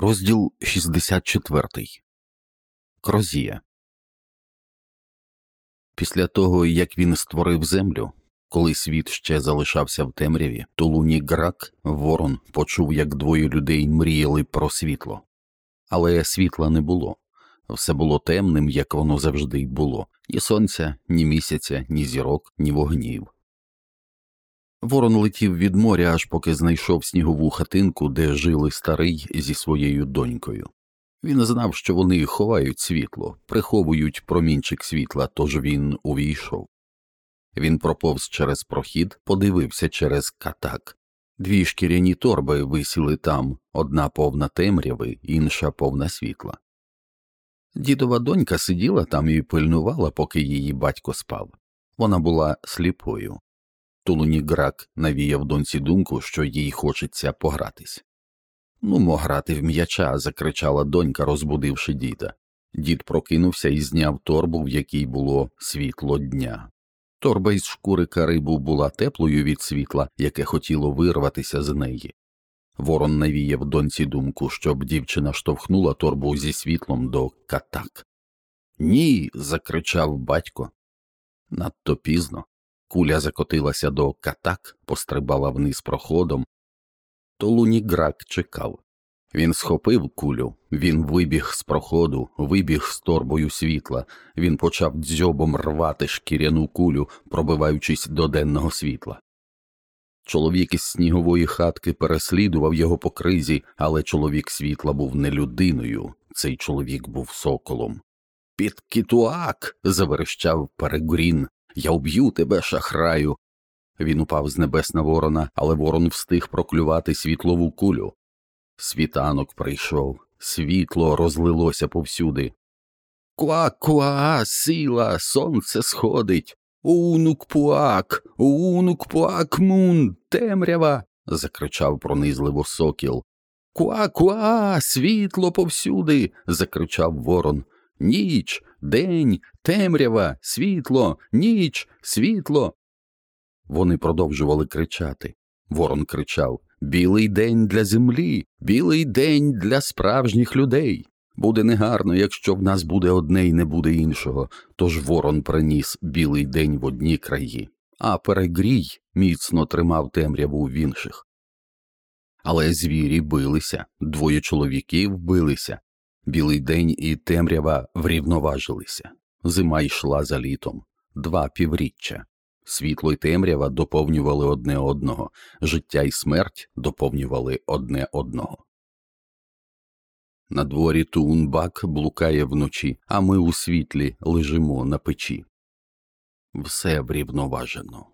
Розділ 64. Крозія. Після того, як він створив землю, коли світ ще залишався в темряві, то луні грак ворон почув, як двоє людей мріяли про світло. Але світла не було. Все було темним, як воно завжди й було ні сонця, ні місяця, ні зірок, ні вогнів. Ворон летів від моря, аж поки знайшов снігову хатинку, де жили старий зі своєю донькою. Він знав, що вони ховають світло, приховують промінчик світла, тож він увійшов. Він проповз через прохід, подивився через катак. Дві шкіряні торби висіли там одна повна темряви, інша повна світла. Дідова донька сиділа там і пильнувала, поки її батько спав. Вона була сліпою. Тулуні грак навіяв доньці думку, що їй хочеться погратись. Нумо грати в м'яча. закричала донька, розбудивши діда. Дід прокинувся і зняв торбу, в якій було світло дня. Торба із шкури карибу була теплою від світла, яке хотіло вирватися з неї. Ворон навіяв доньці думку, щоб дівчина штовхнула торбу зі світлом до катак. Ні. закричав батько. Надто пізно. Куля закотилася до катак, пострибала вниз проходом. То луні грак чекав. Він схопив кулю, він вибіг з проходу, вибіг з торбою світла, він почав дзьобом рвати шкіряну кулю, пробиваючись до денного світла. Чоловік із снігової хатки переслідував його по кризі, але чоловік світла був не людиною, цей чоловік був соколом. Під кітуак. заверещав Перегрін. Я вб'ю тебе, шахраю. Він упав з небес на ворона, але ворон встиг проклювати світлову кулю. Світанок прийшов, світло розлилося повсюди. Куа-куа, сила, сонце сходить. Унук-пуак, унук-пуак мун, темрява. закричав пронизливо сокіл. Куа-куа, світло повсюди. закричав ворон. Ніч, день, темрява, світло, ніч, світло. Вони продовжували кричати. Ворон кричав Білий день для землі, білий день для справжніх людей. Буде негарно, якщо в нас буде одне і не буде іншого, тож ворон приніс білий день в одні краї, а перегрій міцно тримав темряву в інших. Але звірі билися, двоє чоловіків билися, Білий день і темрява врівноважилися. Зима йшла за літом, два півріччя. Світло й темрява доповнювали одне одного, життя і смерть доповнювали одне одного. На дворі Туунбак блукає вночі, а ми у світлі лежимо на печі. Все врівноважено.